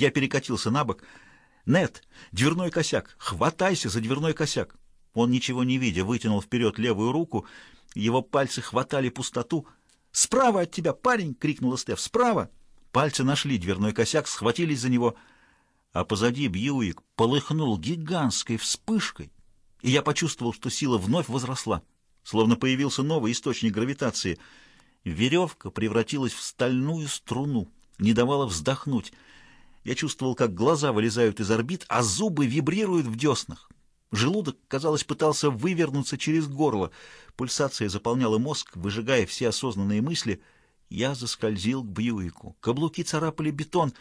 Я перекатился на бок. «Нет! Дверной косяк! Хватайся за дверной косяк!» Он, ничего не видя, вытянул вперед левую руку. Его пальцы хватали пустоту. «Справа от тебя, парень!» — крикнула Стеф. «Справа!» Пальцы нашли дверной косяк, схватились за него, а позади Бьюик полыхнул гигантской вспышкой, и я почувствовал, что сила вновь возросла, словно появился новый источник гравитации. Веревка превратилась в стальную струну, не давала вздохнуть. Я чувствовал, как глаза вылезают из орбит, а зубы вибрируют в деснах. Желудок, казалось, пытался вывернуться через горло. Пульсация заполняла мозг, выжигая все осознанные мысли. Я заскользил к Бьюику. Каблуки царапали бетон.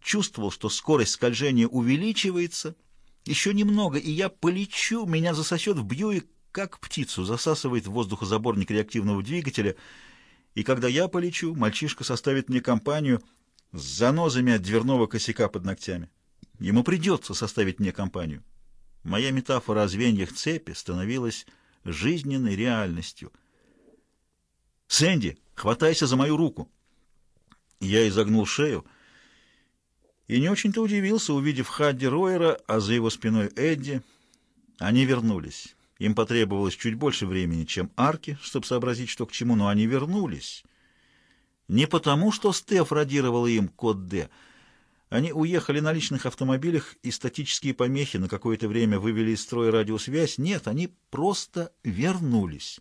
Чувствовал, что скорость скольжения увеличивается. Еще немного, и я полечу. Меня засосет в Бьюик, как птицу засасывает в воздухозаборник реактивного двигателя. И когда я полечу, мальчишка составит мне компанию с занозами от дверного косяка под ногтями. Ему придется составить мне компанию. Моя метафора о звеньях цепи становилась жизненной реальностью. «Сэнди, хватайся за мою руку!» Я изогнул шею и не очень-то удивился, увидев Хадди Ройера, а за его спиной Эдди. Они вернулись. Им потребовалось чуть больше времени, чем Арки, чтобы сообразить, что к чему, но они вернулись. Не потому, что Стеф радировала им код «Д», они уехали на личных автомобилях, и статические помехи на какое-то время вывели из строя радиосвязь. Нет, они просто вернулись.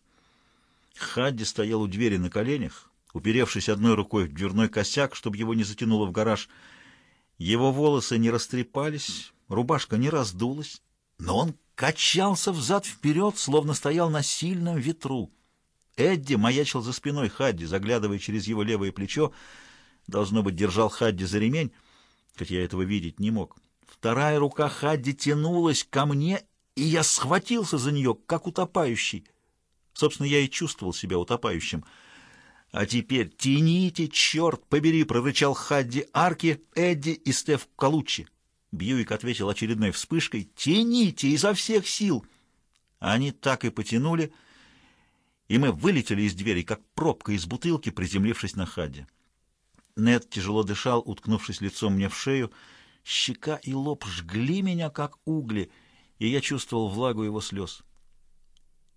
Хадди стоял у двери на коленях, уперевшись одной рукой в дверной косяк, чтобы его не затянуло в гараж. Его волосы не растрепались, рубашка не раздулась, но он качался взад-вперед, словно стоял на сильном ветру. Эдди маячил за спиной Хадди, заглядывая через его левое плечо, должно быть, держал Хадди за ремень, хоть я этого видеть не мог. Вторая рука Хадди тянулась ко мне, и я схватился за нее, как утопающий. Собственно, я и чувствовал себя утопающим. «А теперь тяните, черт побери!» — прорычал Хадди Арки, Эдди и Стеф Калуччи. Бьюик ответил очередной вспышкой. «Тяните изо всех сил!» Они так и потянули, и мы вылетели из двери, как пробка из бутылки, приземлившись на Хадди. Нед тяжело дышал, уткнувшись лицом мне в шею. Щека и лоб жгли меня, как угли, и я чувствовал влагу его слез.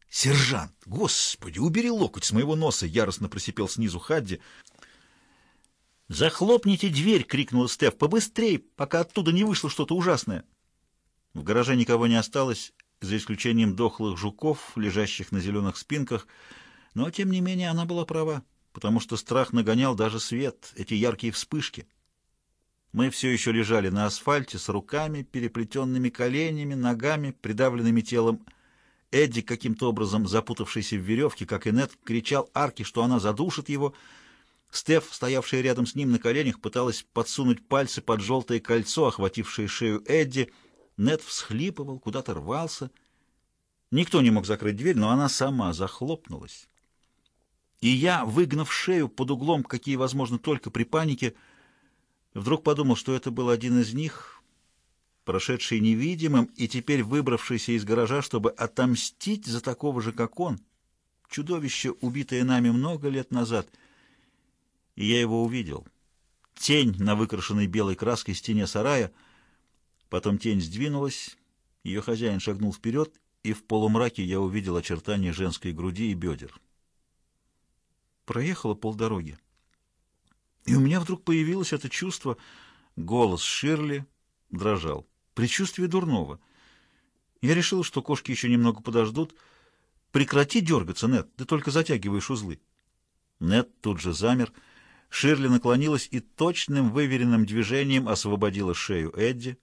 «Сержант! Господи, убери локоть с моего носа!» — яростно просипел снизу Хадди. «Захлопните дверь!» — крикнул Стеф. «Побыстрей, пока оттуда не вышло что-то ужасное!» В гараже никого не осталось, за исключением дохлых жуков, лежащих на зеленых спинках, но, тем не менее, она была права потому что страх нагонял даже свет, эти яркие вспышки. Мы все еще лежали на асфальте с руками, переплетенными коленями, ногами, придавленными телом. Эдди, каким-то образом запутавшийся в веревке, как и Нет, кричал Арки, что она задушит его. Стеф, стоявшая рядом с ним на коленях, пыталась подсунуть пальцы под желтое кольцо, охватившее шею Эдди. Нет всхлипывал, куда-то рвался. Никто не мог закрыть дверь, но она сама захлопнулась. И я, выгнав шею под углом, какие возможно только при панике, вдруг подумал, что это был один из них, прошедший невидимым и теперь выбравшийся из гаража, чтобы отомстить за такого же, как он, чудовище, убитое нами много лет назад. И я его увидел. Тень на выкрашенной белой краской стене сарая, потом тень сдвинулась, ее хозяин шагнул вперед, и в полумраке я увидел очертания женской груди и бедер проехала полдороги. И у меня вдруг появилось это чувство, голос Ширли дрожал, предчувствие дурного. Я решил, что кошки еще немного подождут. «Прекрати дергаться, Нет, ты только затягиваешь узлы». Нет тут же замер. Ширли наклонилась и точным выверенным движением освободила шею Эдди.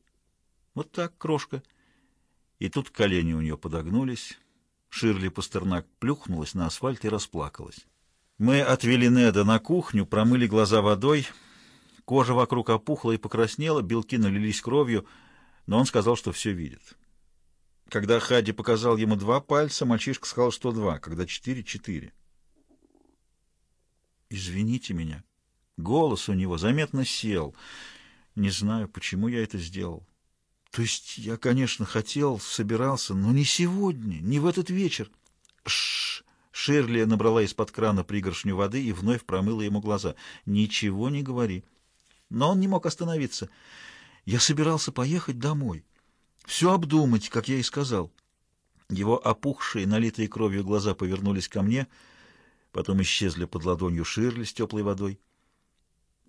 Вот так, крошка. И тут колени у нее подогнулись. Ширли Пастернак плюхнулась на асфальт и расплакалась. Мы отвели Неда на кухню, промыли глаза водой. Кожа вокруг опухла и покраснела, белки налились кровью, но он сказал, что все видит. Когда Хади показал ему два пальца, мальчишка сказал, что два, когда четыре — четыре. «Извините меня». Голос у него заметно сел. Не знаю, почему я это сделал. То есть я, конечно, хотел, собирался, но не сегодня, не в этот вечер. Шш! Ширли набрала из-под крана пригоршню воды и вновь промыла ему глаза. «Ничего не говори». но он не мог остановиться. Я собирался поехать домой, все обдумать, как я и сказал. Его опухшие, налитые кровью глаза повернулись ко мне, потом исчезли под ладонью Ширли с теплой водой.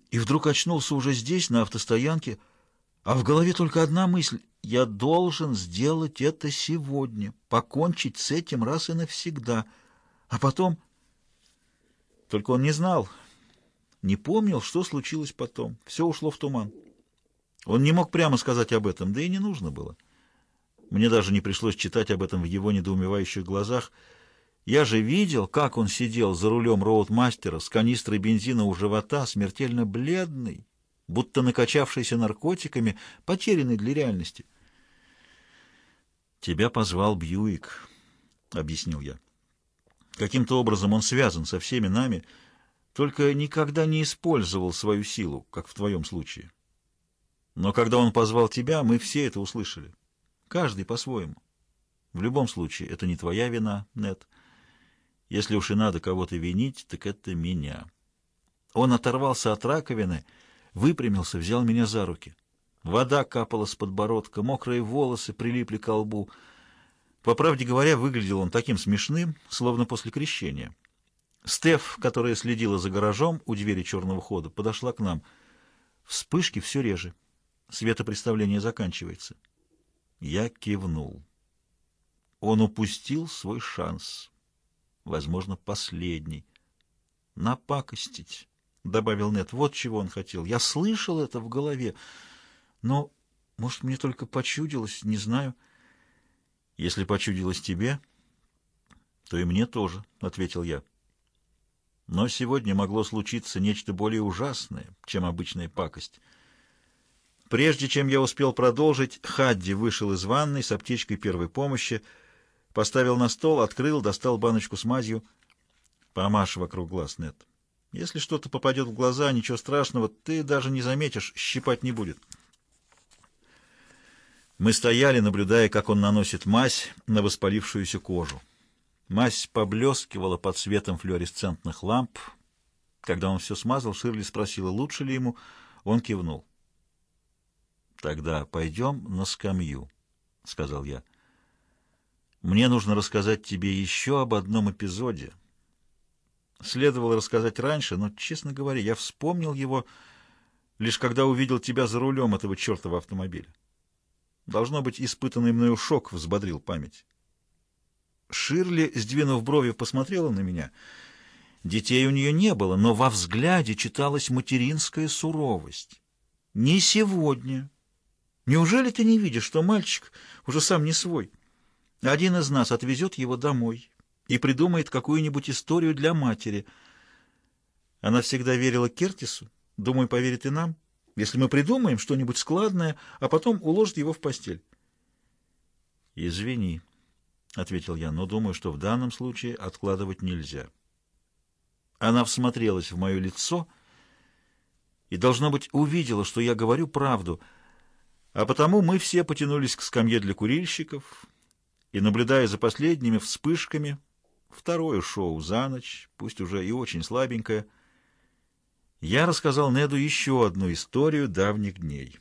И вдруг очнулся уже здесь, на автостоянке, а в голове только одна мысль — я должен сделать это сегодня, покончить с этим раз и навсегда. А потом... Только он не знал, не помнил, что случилось потом. Все ушло в туман. Он не мог прямо сказать об этом, да и не нужно было. Мне даже не пришлось читать об этом в его недоумевающих глазах. Я же видел, как он сидел за рулем роудмастера с канистрой бензина у живота, смертельно бледный, будто накачавшийся наркотиками, потерянный для реальности. «Тебя позвал Бьюик», — объяснил я. «Каким-то образом он связан со всеми нами, только никогда не использовал свою силу, как в твоем случае. Но когда он позвал тебя, мы все это услышали». Каждый по-своему. В любом случае, это не твоя вина, Нет. Если уж и надо кого-то винить, так это меня. Он оторвался от раковины, выпрямился, взял меня за руки. Вода капала с подбородка, мокрые волосы прилипли к лбу. По правде говоря, выглядел он таким смешным, словно после крещения. Стеф, которая следила за гаражом у двери черного хода, подошла к нам. Вспышки все реже. Светопредставление заканчивается. Я кивнул. Он упустил свой шанс. Возможно, последний. «Напакостить», — добавил Нет. «Вот чего он хотел. Я слышал это в голове. Но, может, мне только почудилось, не знаю». «Если почудилось тебе, то и мне тоже», — ответил я. «Но сегодня могло случиться нечто более ужасное, чем обычная пакость». Прежде чем я успел продолжить, Хадди вышел из ванной с аптечкой первой помощи, поставил на стол, открыл, достал баночку с мазью. Помашь вокруг глаз, Нет. Если что-то попадет в глаза, ничего страшного, ты даже не заметишь, щипать не будет. Мы стояли, наблюдая, как он наносит мазь на воспалившуюся кожу. Мазь поблескивала под светом флуоресцентных ламп. Когда он все смазал, Ширли спросила, лучше ли ему. Он кивнул. «Тогда пойдем на скамью», — сказал я. «Мне нужно рассказать тебе еще об одном эпизоде. Следовало рассказать раньше, но, честно говоря, я вспомнил его, лишь когда увидел тебя за рулем этого чертова автомобиля. Должно быть, испытанный мною шок взбодрил память». Ширли, сдвинув брови, посмотрела на меня. Детей у нее не было, но во взгляде читалась материнская суровость. «Не сегодня», Неужели ты не видишь, что мальчик уже сам не свой? Один из нас отвезет его домой и придумает какую-нибудь историю для матери. Она всегда верила Кертису, думаю, поверит и нам, если мы придумаем что-нибудь складное, а потом уложит его в постель. «Извини», — ответил я, — «но думаю, что в данном случае откладывать нельзя». Она всмотрелась в мое лицо и, должно быть, увидела, что я говорю правду — а потому мы все потянулись к скамье для курильщиков и, наблюдая за последними вспышками, второе шоу за ночь, пусть уже и очень слабенькое, я рассказал Неду еще одну историю давних дней.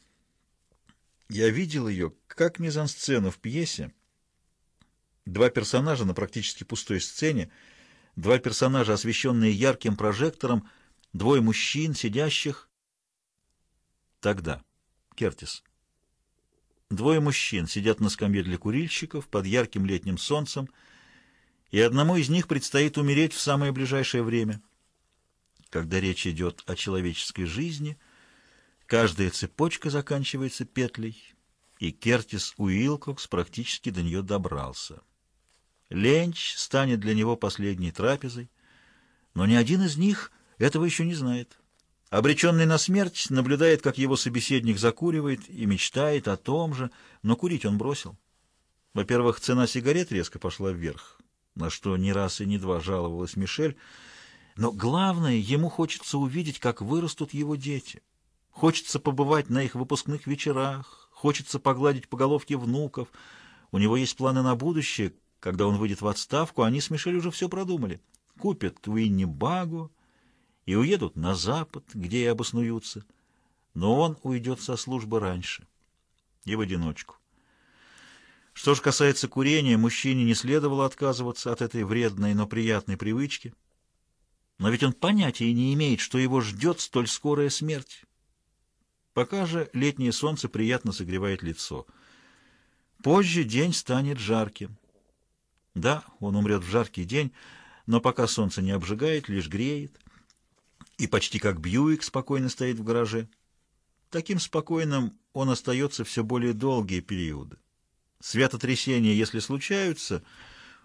Я видел ее как мизансцену в пьесе. Два персонажа на практически пустой сцене, два персонажа, освещенные ярким прожектором, двое мужчин, сидящих. Тогда. Кертис. Двое мужчин сидят на скамье для курильщиков под ярким летним солнцем, и одному из них предстоит умереть в самое ближайшее время. Когда речь идет о человеческой жизни, каждая цепочка заканчивается петлей, и Кертис Уилкокс практически до нее добрался. Ленч станет для него последней трапезой, но ни один из них этого еще не знает. Обреченный на смерть наблюдает, как его собеседник закуривает и мечтает о том же, но курить он бросил. Во-первых, цена сигарет резко пошла вверх, на что ни раз и ни два жаловалась Мишель, но главное, ему хочется увидеть, как вырастут его дети. Хочется побывать на их выпускных вечерах, хочется погладить по головке внуков. У него есть планы на будущее. Когда он выйдет в отставку, они с Мишель уже все продумали. Купят Уинни Багу, и уедут на запад, где и обоснуются. но он уйдет со службы раньше и в одиночку. Что же касается курения, мужчине не следовало отказываться от этой вредной, но приятной привычки. Но ведь он понятия не имеет, что его ждет столь скорая смерть. Пока же летнее солнце приятно согревает лицо. Позже день станет жарким. Да, он умрет в жаркий день, но пока солнце не обжигает, лишь греет. И почти как Бьюик спокойно стоит в гараже. Таким спокойным он остается все более долгие периоды. Святотрясения, если случаются,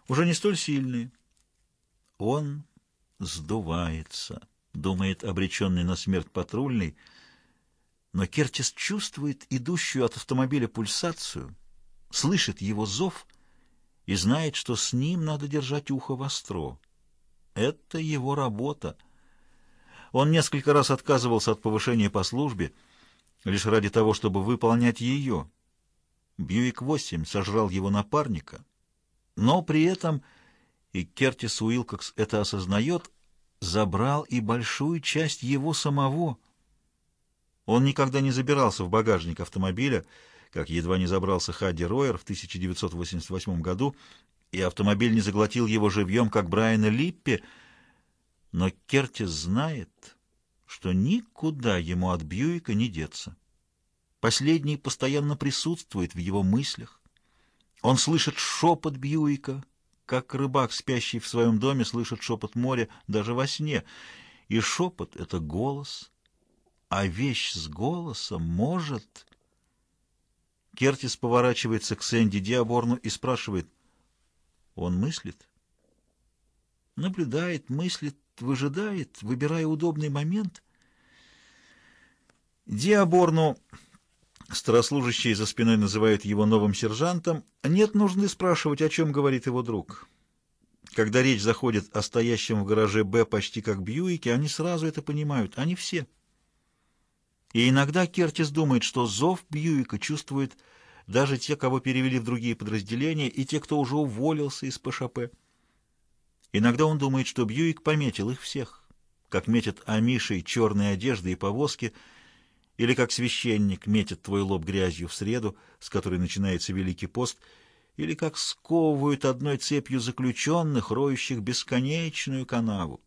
уже не столь сильные. Он сдувается, думает обреченный на смерть патрульный, но Кертис чувствует идущую от автомобиля пульсацию, слышит его зов и знает, что с ним надо держать ухо востро. Это его работа. Он несколько раз отказывался от повышения по службе, лишь ради того, чтобы выполнять ее — Бьюик-8 сожрал его напарника, но при этом, и Кертис Уилкокс это осознает, забрал и большую часть его самого. Он никогда не забирался в багажник автомобиля, как едва не забрался Хадди Ройер в 1988 году, и автомобиль не заглотил его живьем, как Брайана Липпи, но Кертис знает, что никуда ему от Бьюика не деться. Последний постоянно присутствует в его мыслях. Он слышит шепот Бьюика, как рыбак, спящий в своем доме, слышит шепот моря даже во сне. И шепот — это голос, а вещь с голосом может... Кертис поворачивается к Сэнди Диаборну и спрашивает, он мыслит? Наблюдает, мыслит, выжидает, выбирая удобный момент. Диаборну Старослужащие за спиной называют его новым сержантом. Нет нужды спрашивать, о чем говорит его друг. Когда речь заходит о стоящем в гараже «Б» почти как Бьюике, они сразу это понимают. Они все. И иногда Кертис думает, что зов Бьюика чувствует даже те, кого перевели в другие подразделения, и те, кто уже уволился из ПШП. Иногда он думает, что Бьюик пометил их всех, как метят Амишей черные одежды и повозки — или как священник метит твой лоб грязью в среду, с которой начинается Великий пост, или как сковывают одной цепью заключенных, роющих бесконечную канаву.